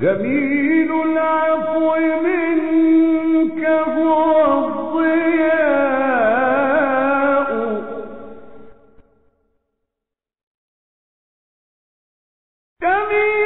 جميل العفو منك هو الضياء. جميل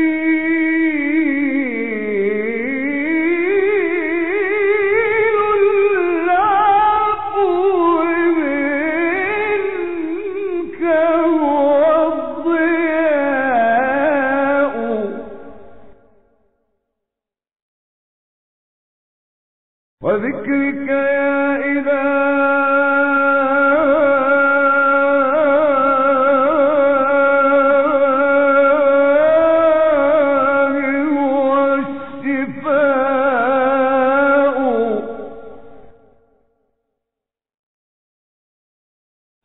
وذكرك يا الشفاء.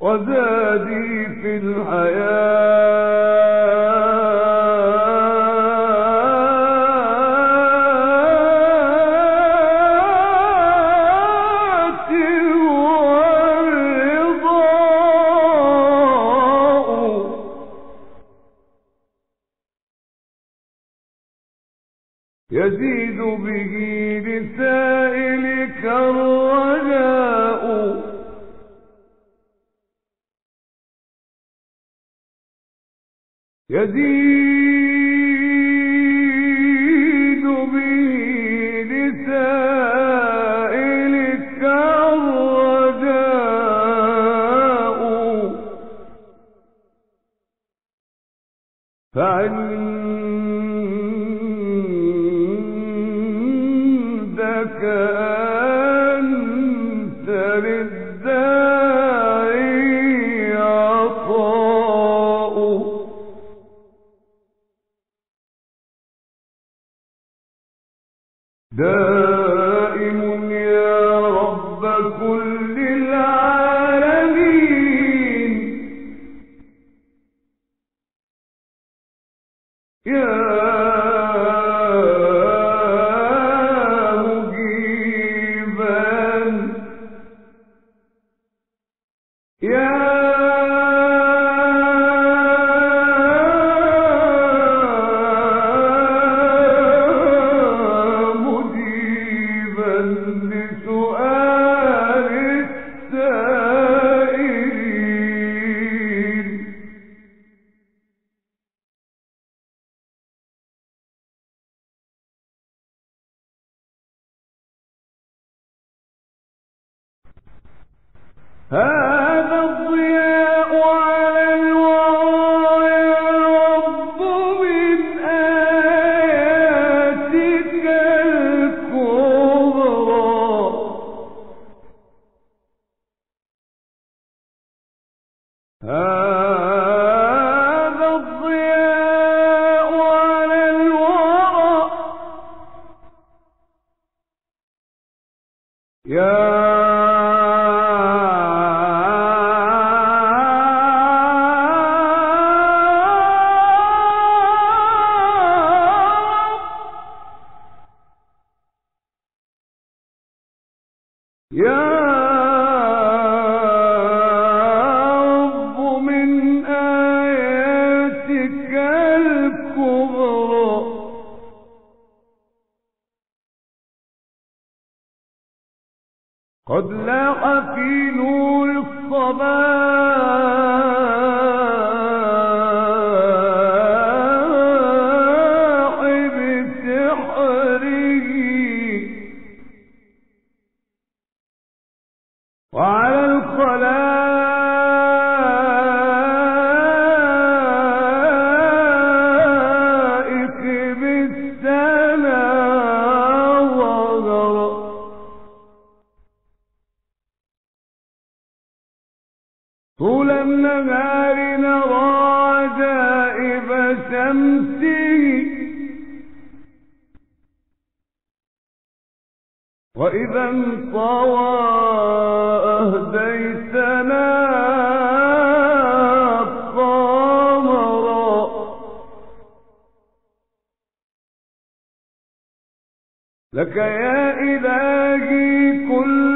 وزادي في الحياة يزيد به لسائلك الرجاء. يزيد به لسائلك الرجاء. فعندك دائم يا رب كل العالمين. يا هذا الضياء على الورى. قد لاح في نور الصباح النهار نرى عجائب شمسه. وإذا انطوى أهديتنا قمرا لك يا إلهي كل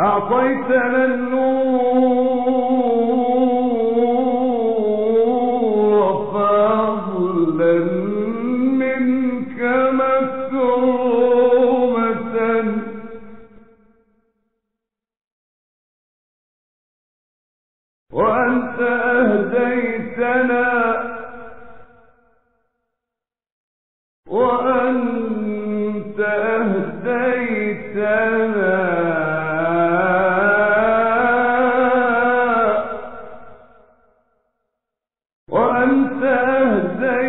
أعطيتنا النور وأنت أهدي